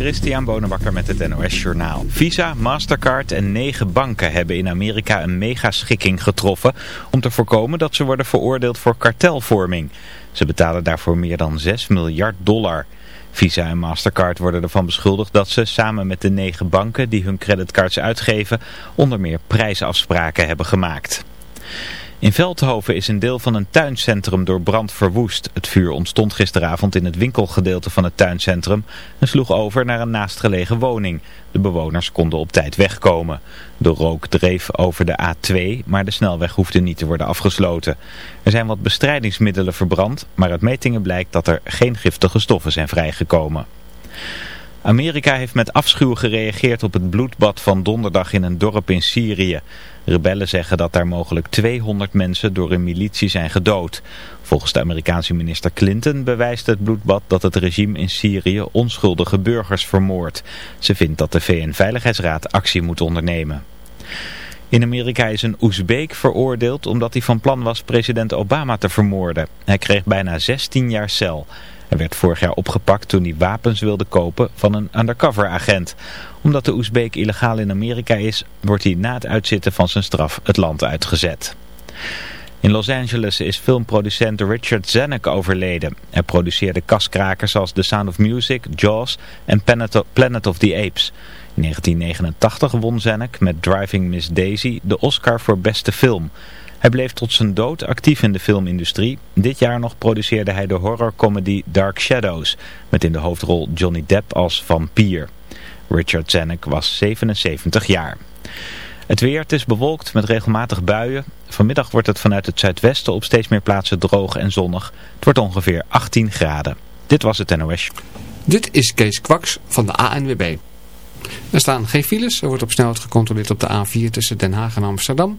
Christian Bonenbakker met het NOS Journaal. Visa, Mastercard en negen banken hebben in Amerika een megaschikking getroffen... om te voorkomen dat ze worden veroordeeld voor kartelvorming. Ze betalen daarvoor meer dan 6 miljard dollar. Visa en Mastercard worden ervan beschuldigd dat ze samen met de negen banken die hun creditcards uitgeven... onder meer prijsafspraken hebben gemaakt. In Veldhoven is een deel van een tuincentrum door brand verwoest. Het vuur ontstond gisteravond in het winkelgedeelte van het tuincentrum en sloeg over naar een naastgelegen woning. De bewoners konden op tijd wegkomen. De rook dreef over de A2, maar de snelweg hoefde niet te worden afgesloten. Er zijn wat bestrijdingsmiddelen verbrand, maar uit metingen blijkt dat er geen giftige stoffen zijn vrijgekomen. Amerika heeft met afschuw gereageerd op het bloedbad van donderdag in een dorp in Syrië. Rebellen zeggen dat daar mogelijk 200 mensen door een militie zijn gedood. Volgens de Amerikaanse minister Clinton bewijst het bloedbad dat het regime in Syrië onschuldige burgers vermoordt. Ze vindt dat de VN-veiligheidsraad actie moet ondernemen. In Amerika is een Oezbeek veroordeeld omdat hij van plan was president Obama te vermoorden. Hij kreeg bijna 16 jaar cel. Hij werd vorig jaar opgepakt toen hij wapens wilde kopen van een undercover agent. Omdat de Oezbeek illegaal in Amerika is, wordt hij na het uitzitten van zijn straf het land uitgezet. In Los Angeles is filmproducent Richard Zanuck overleden. Hij produceerde kaskrakers als The Sound of Music, Jaws en Planet of the Apes. In 1989 won Zanuck met Driving Miss Daisy de Oscar voor beste film. Hij bleef tot zijn dood actief in de filmindustrie. Dit jaar nog produceerde hij de horrorcomedy Dark Shadows, met in de hoofdrol Johnny Depp als vampier. Richard Zanuck was 77 jaar. Het weer, het is bewolkt met regelmatig buien. Vanmiddag wordt het vanuit het zuidwesten op steeds meer plaatsen droog en zonnig. Het wordt ongeveer 18 graden. Dit was het NOS. Dit is Kees Kwaks van de ANWB. Er staan geen files. Er wordt op snelheid gecontroleerd op de A4 tussen Den Haag en Amsterdam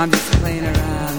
I'm just playing around.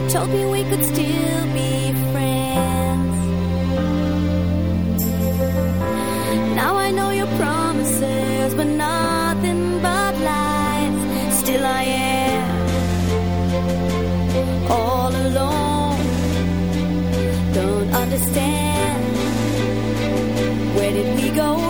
You told me we could still be friends. Now I know your promises were nothing but lies. Still I am all alone. Don't understand. Where did we go?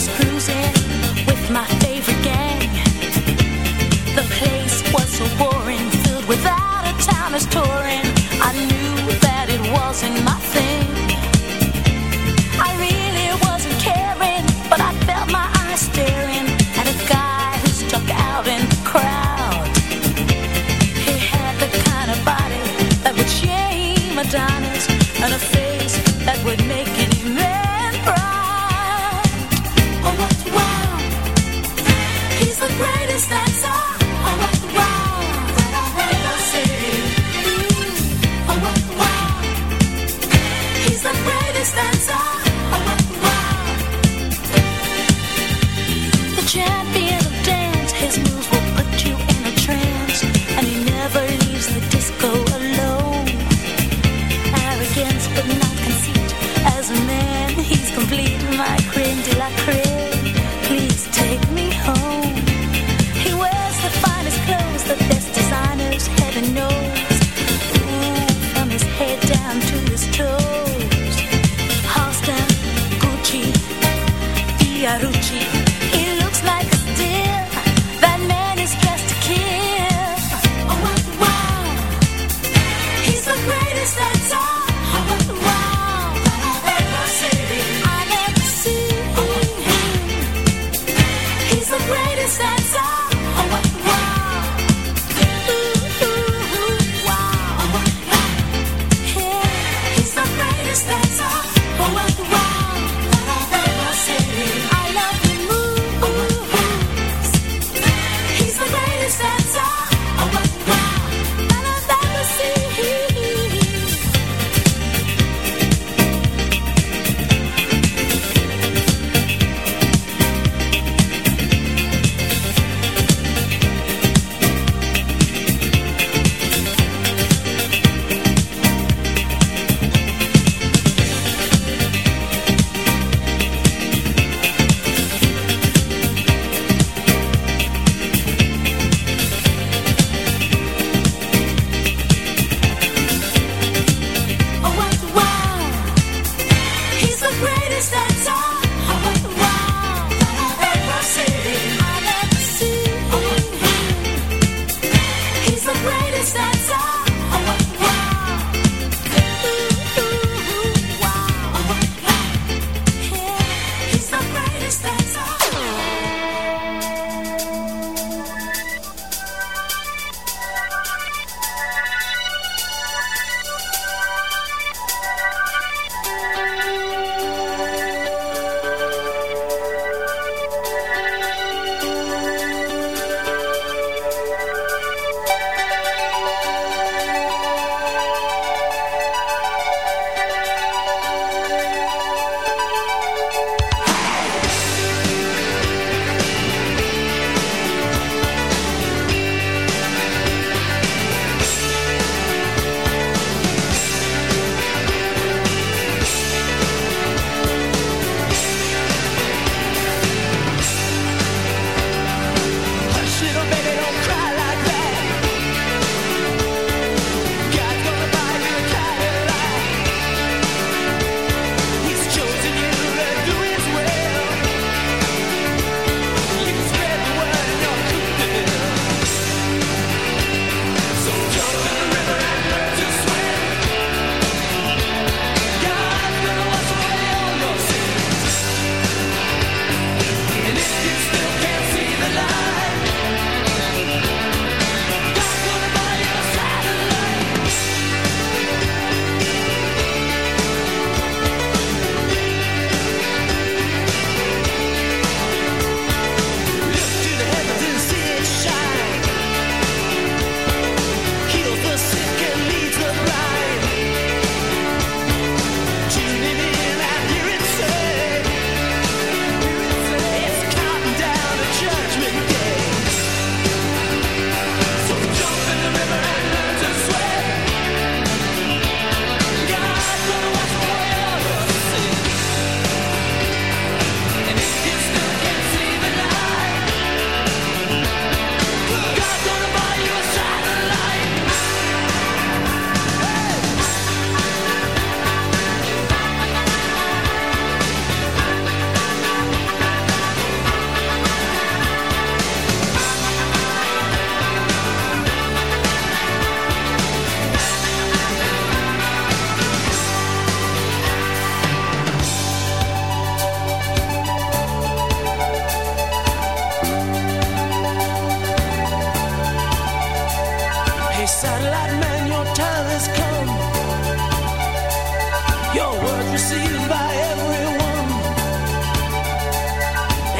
Was cruising with my favorite gang. The place was so boring, filled without a town as touring. I knew that it wasn't my thing. I really wasn't caring, but I felt my eyes staring at a guy who stuck out in the crowd. He had the kind of body that would shame Adonis and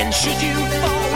And should you fall,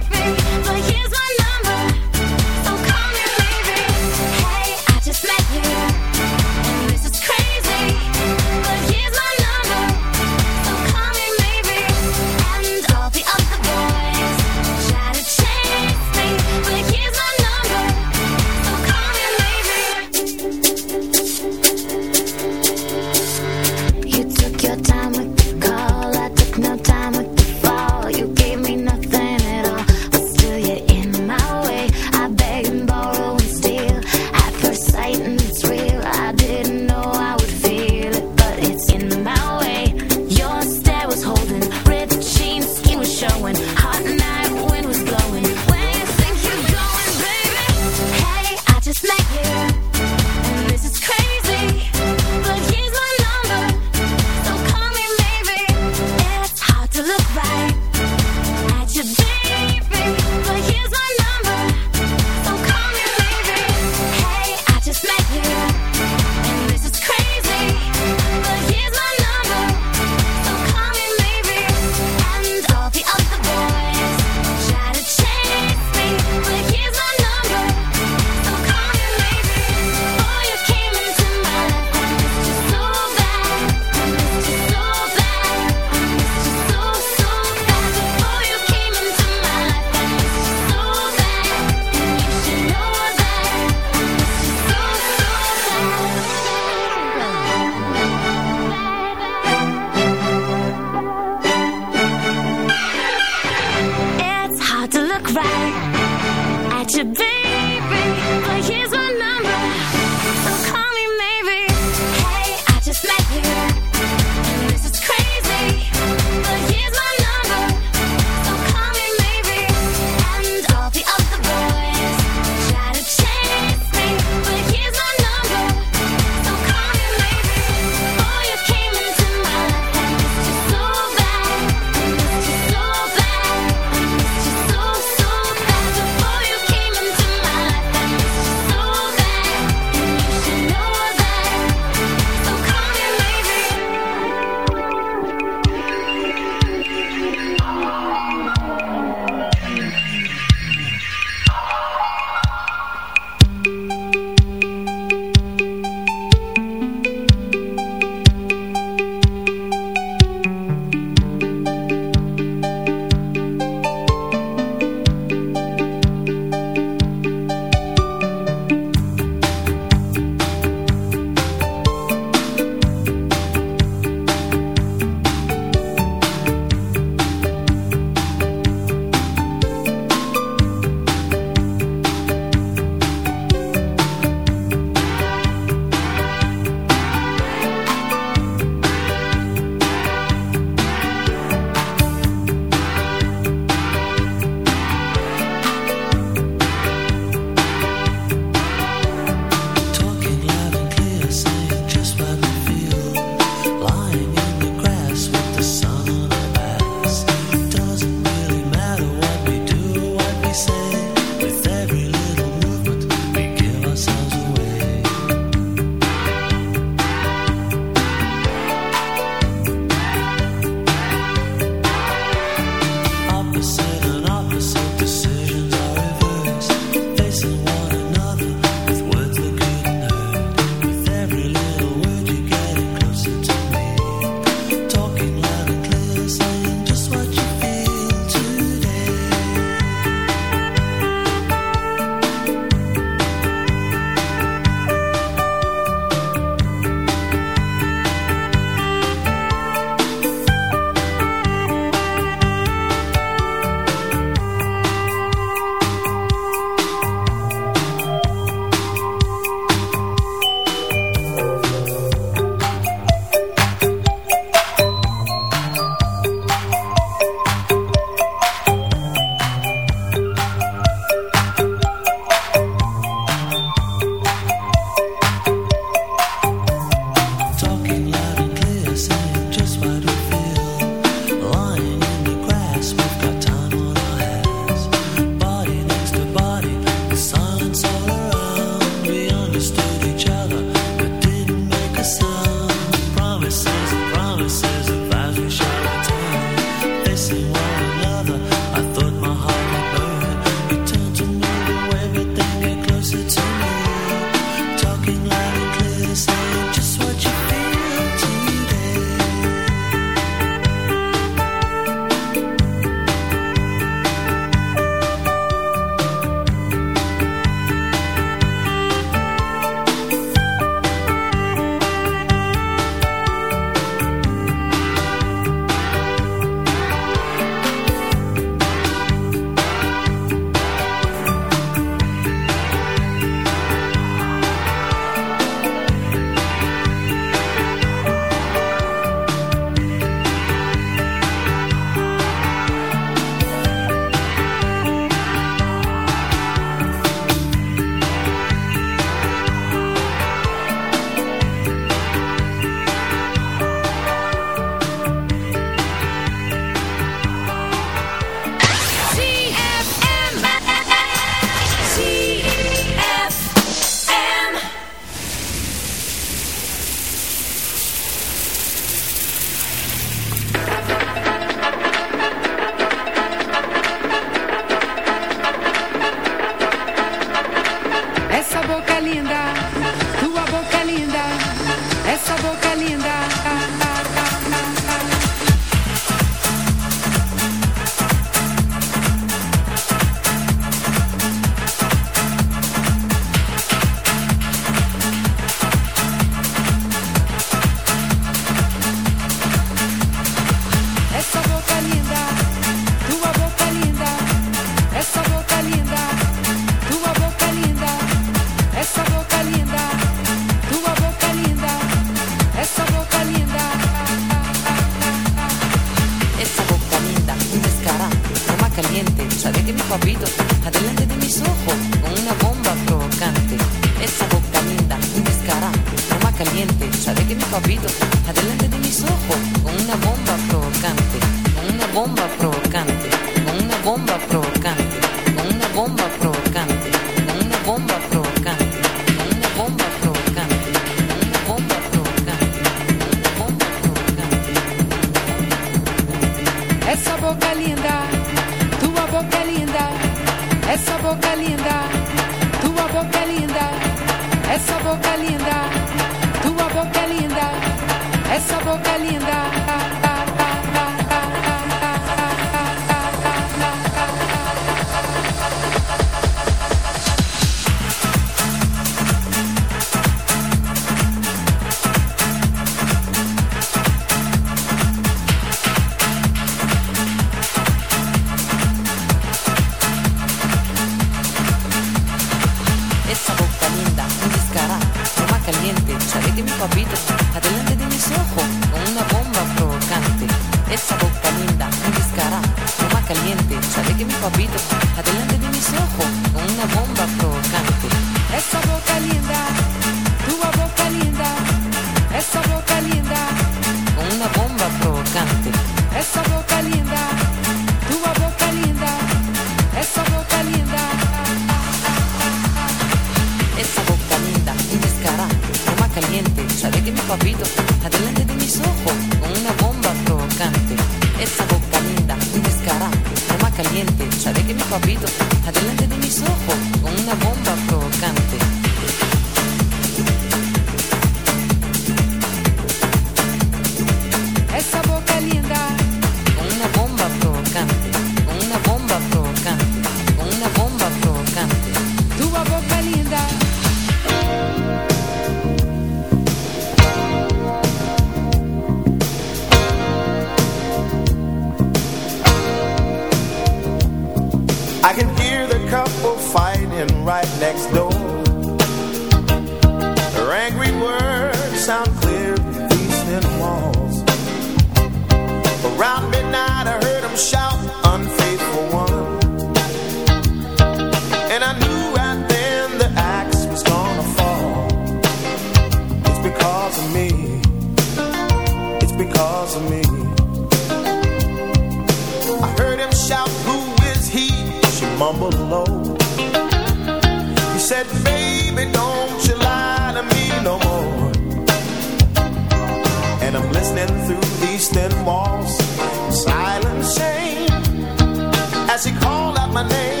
name,